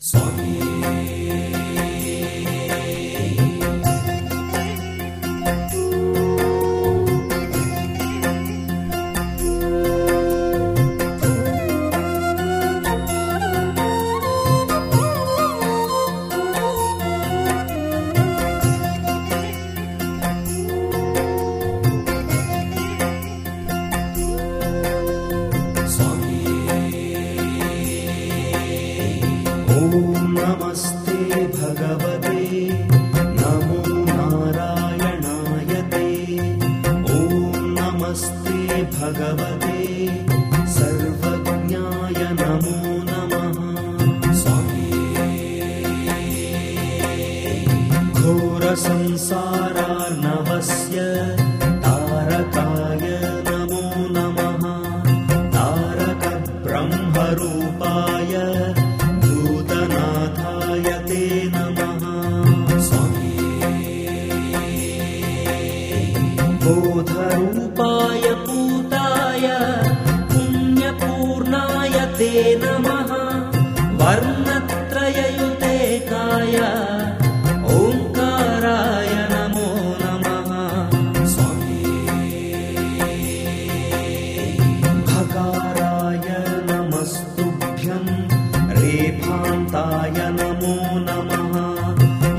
ॐ नमस्ते भगवते नमो नारायणाय ते ॐ नमस्ते भगवते सर्वज्ञाय नमो नमः। घोरसंसारार्णवस्य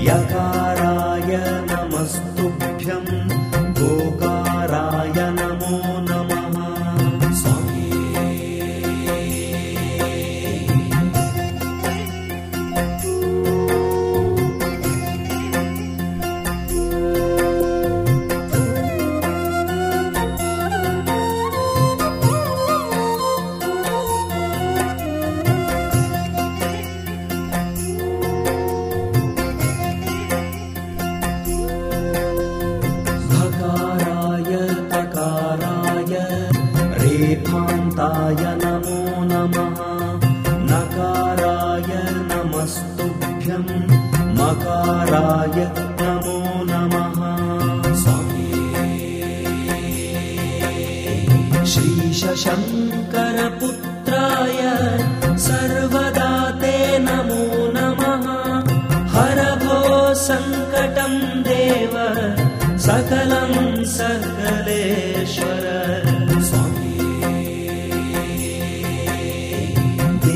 Yeah, रेफान्ताय नमो नमः। नकाराय नमस्तुभ्यम् मकाराय नमो नमः। श्रीशशङ्करपुत्राय सर्वदा ते नमो नमः। हर भो सङ्कटं देव। सकलं सकलेश्वर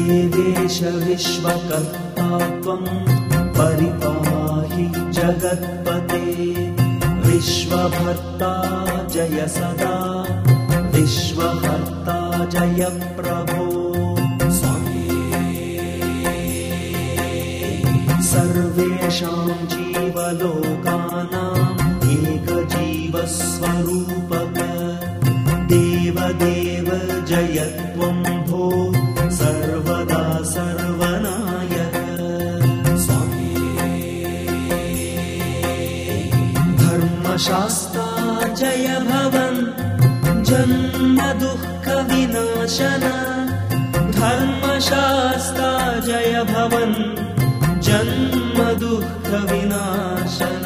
देवेश विश्वकर्ता त्वं परिपाहि जगत्पते। विश्वभर्ता जय सदा। विश्वहर्ता जय प्रभो। सर्वेषां जीवलोकानाम् एकजीवस्वरूपक। देवदेव जय त्वं भो धर्मशास्ता जय भवन्। जन्मदुःखविनाशन धर्मशास्ता जय भवन्। जन्मदुःखविनाशन